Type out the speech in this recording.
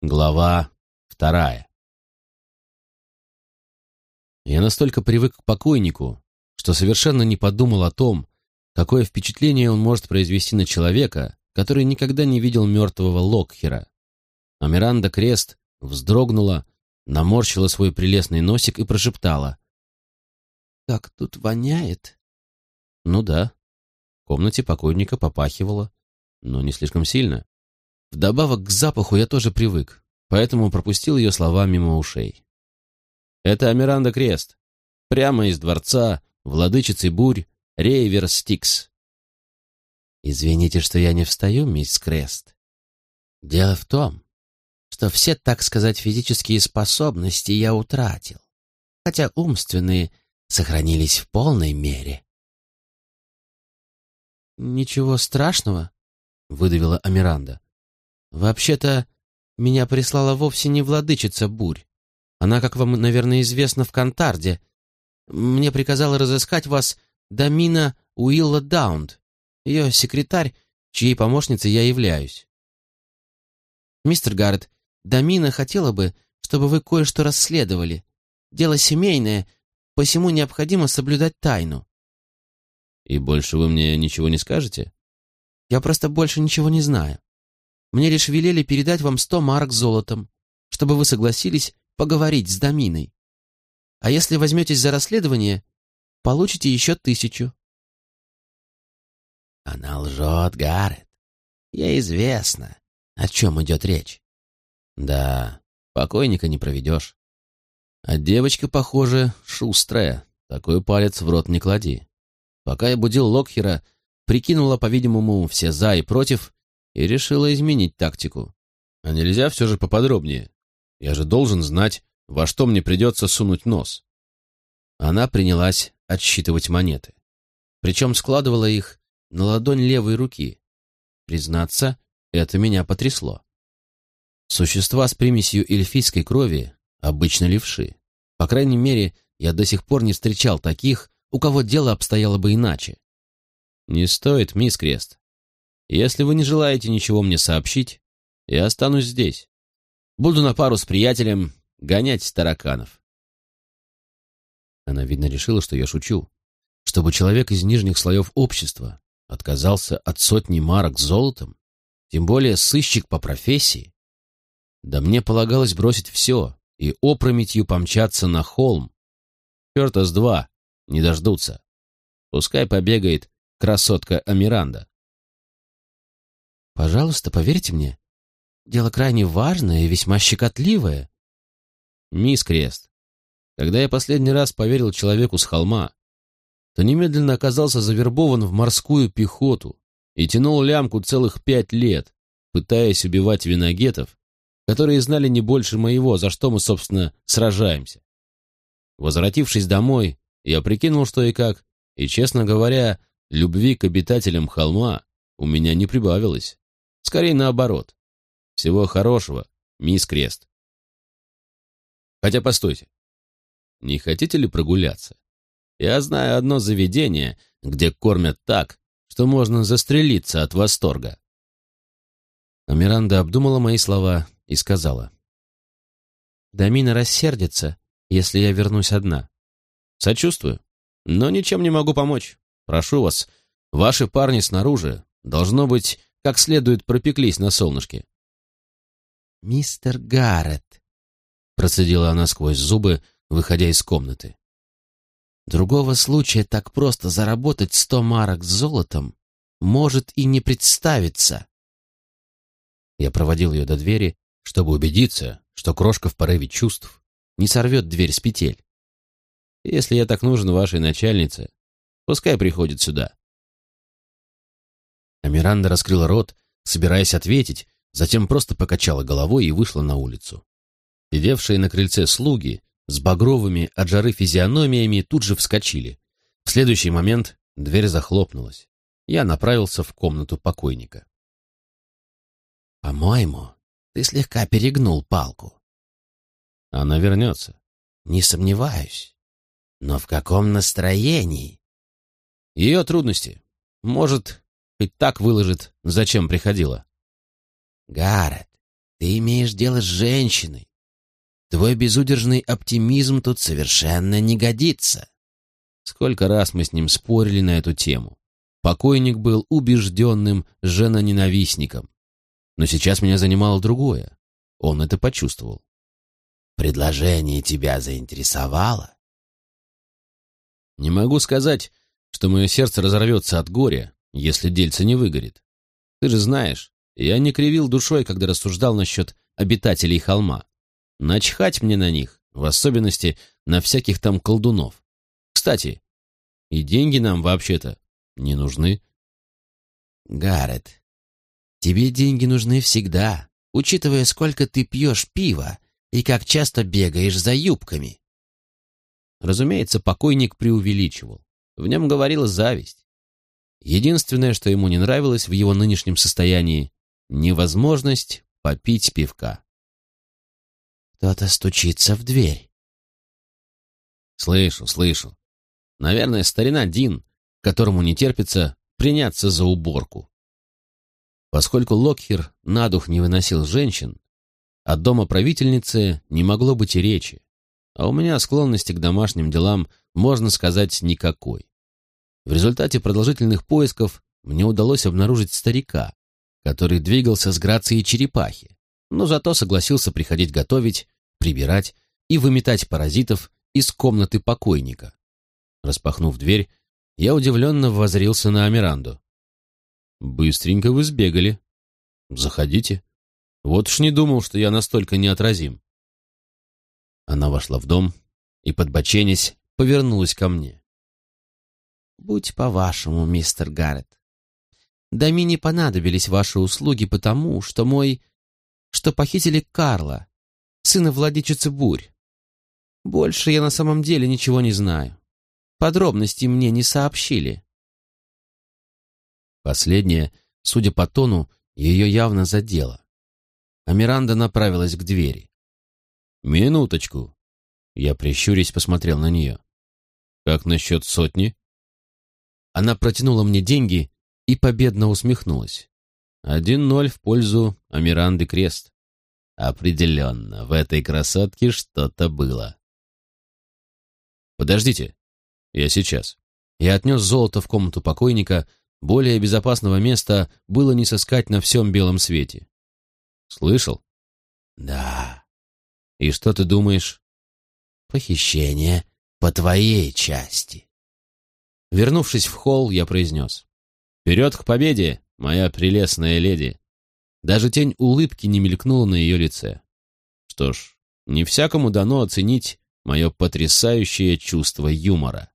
Глава вторая. Я настолько привык к покойнику, что совершенно не подумал о том, какое впечатление он может произвести на человека, который никогда не видел мертвого Локхера. А Миранда Крест вздрогнула, наморщила свой прелестный носик и прошептала. «Как тут воняет!» «Ну да». В комнате покойника попахивало, но не слишком сильно. Вдобавок к запаху я тоже привык, поэтому пропустил ее слова мимо ушей. Это Амиранда Крест. Прямо из дворца, владычицы бурь, Рейвер Стикс. Извините, что я не встаю, мисс Крест. Дело в том, что все, так сказать, физические способности я утратил, хотя умственные сохранились в полной мере. «Ничего страшного», — выдавила Амиранда. «Вообще-то, меня прислала вовсе не владычица бурь. Она, как вам, наверное, известно, в Кантарде. Мне приказала разыскать вас Дамина Уилла Даунд, ее секретарь, чьей помощницей я являюсь. Мистер Гаррет, Дамина хотела бы, чтобы вы кое-что расследовали. Дело семейное, посему необходимо соблюдать тайну. И больше вы мне ничего не скажете? Я просто больше ничего не знаю. Мне лишь велели передать вам сто марок золотом, чтобы вы согласились поговорить с Доминой. А если возьметесь за расследование, получите еще тысячу. Она лжет, Гаррет. Ей известно, о чем идет речь. Да, покойника не проведешь. А девочка, похоже, шустрая. Такой палец в рот не клади. Пока я будил Локхера, прикинула, по-видимому, все за и против и решила изменить тактику. А нельзя все же поподробнее? Я же должен знать, во что мне придется сунуть нос. Она принялась отсчитывать монеты. Причем складывала их на ладонь левой руки. Признаться, это меня потрясло. Существа с примесью эльфийской крови обычно левши. По крайней мере, я до сих пор не встречал таких, у кого дело обстояло бы иначе. Не стоит, мисс Крест. Если вы не желаете ничего мне сообщить, я останусь здесь. Буду на пару с приятелем гонять тараканов. Она, видно, решила, что я шучу. Чтобы человек из нижних слоев общества отказался от сотни марок золотом, тем более сыщик по профессии. Да мне полагалось бросить все и опрометью помчаться на холм. Черта с два, не дождутся. Пускай побегает красотка Амиранда. Пожалуйста, поверьте мне. Дело крайне важное и весьма щекотливое. Мисс Крест, когда я последний раз поверил человеку с холма, то немедленно оказался завербован в морскую пехоту и тянул лямку целых пять лет, пытаясь убивать виногетов, которые знали не больше моего, за что мы, собственно, сражаемся. Возвратившись домой, я прикинул, что и как, и, честно говоря, любви к обитателям холма у меня не прибавилось. Скорее наоборот. Всего хорошего, мисс Крест. Хотя постойте. Не хотите ли прогуляться? Я знаю одно заведение, где кормят так, что можно застрелиться от восторга. А Миранда обдумала мои слова и сказала. «Дамина рассердится, если я вернусь одна». «Сочувствую, но ничем не могу помочь. Прошу вас, ваши парни снаружи, должно быть, как следует пропеклись на солнышке. «Мистер Гаррет», — процедила она сквозь зубы, выходя из комнаты. «Другого случая так просто заработать сто марок золотом может и не представиться». Я проводил ее до двери, чтобы убедиться, что крошка в порыве чувств не сорвет дверь с петель. Если я так нужен вашей начальнице, пускай приходит сюда. А Миранда раскрыла рот, собираясь ответить, затем просто покачала головой и вышла на улицу. Сидевшие на крыльце слуги с багровыми от жары физиономиями тут же вскочили. В следующий момент дверь захлопнулась. Я направился в комнату покойника. «По-моему, ты слегка перегнул палку». «Она вернется». «Не сомневаюсь. Но в каком настроении?» «Ее трудности. Может, Хоть так выложит, зачем приходила. Гаррет, Ты имеешь дело с женщиной. Твой безудержный оптимизм тут совершенно не годится. Сколько раз мы с ним спорили на эту тему. Покойник был убежденным женоненавистником. Но сейчас меня занимало другое. Он это почувствовал. Предложение тебя заинтересовало? Не могу сказать, что мое сердце разорвется от горя, если дельце не выгорит. Ты же знаешь, я не кривил душой, когда рассуждал насчет обитателей холма. Начхать мне на них, в особенности на всяких там колдунов. Кстати, и деньги нам вообще-то не нужны. Гаррет, тебе деньги нужны всегда, учитывая, сколько ты пьешь пива и как часто бегаешь за юбками. Разумеется, покойник преувеличивал. В нем говорила зависть. Единственное, что ему не нравилось в его нынешнем состоянии — невозможность попить пивка. Кто-то стучится в дверь. Слышу, слышу. Наверное, старина Дин, которому не терпится приняться за уборку. Поскольку Локхер на дух не выносил женщин, от дома правительницы не могло быть и речи, а у меня склонности к домашним делам, можно сказать, никакой. В результате продолжительных поисков мне удалось обнаружить старика, который двигался с грацией черепахи, но зато согласился приходить готовить, прибирать и выметать паразитов из комнаты покойника. Распахнув дверь, я удивленно воззрился на Амиранду. «Быстренько вы сбегали. Заходите. Вот уж не думал, что я настолько неотразим». Она вошла в дом и, подбоченясь, повернулась ко мне. «Будь по-вашему, мистер Гаррет. Дами не понадобились ваши услуги потому, что мой... что похитили Карла, сына владычицы Бурь. Больше я на самом деле ничего не знаю. Подробностей мне не сообщили». Последнее, судя по тону, ее явно задело. А Миранда направилась к двери. «Минуточку!» Я, прищурясь, посмотрел на нее. «Как насчет сотни?» Она протянула мне деньги и победно усмехнулась. Один ноль в пользу Амиранды Крест. Определенно, в этой красотке что-то было. «Подождите, я сейчас». Я отнес золото в комнату покойника, более безопасного места было не сыскать на всем белом свете. «Слышал?» Да. «И что ты думаешь?» Похищение по твоей части. Вернувшись в холл, я произнес. «Вперед к победе, моя прелестная леди!» Даже тень улыбки не мелькнула на ее лице. Что ж, не всякому дано оценить мое потрясающее чувство юмора.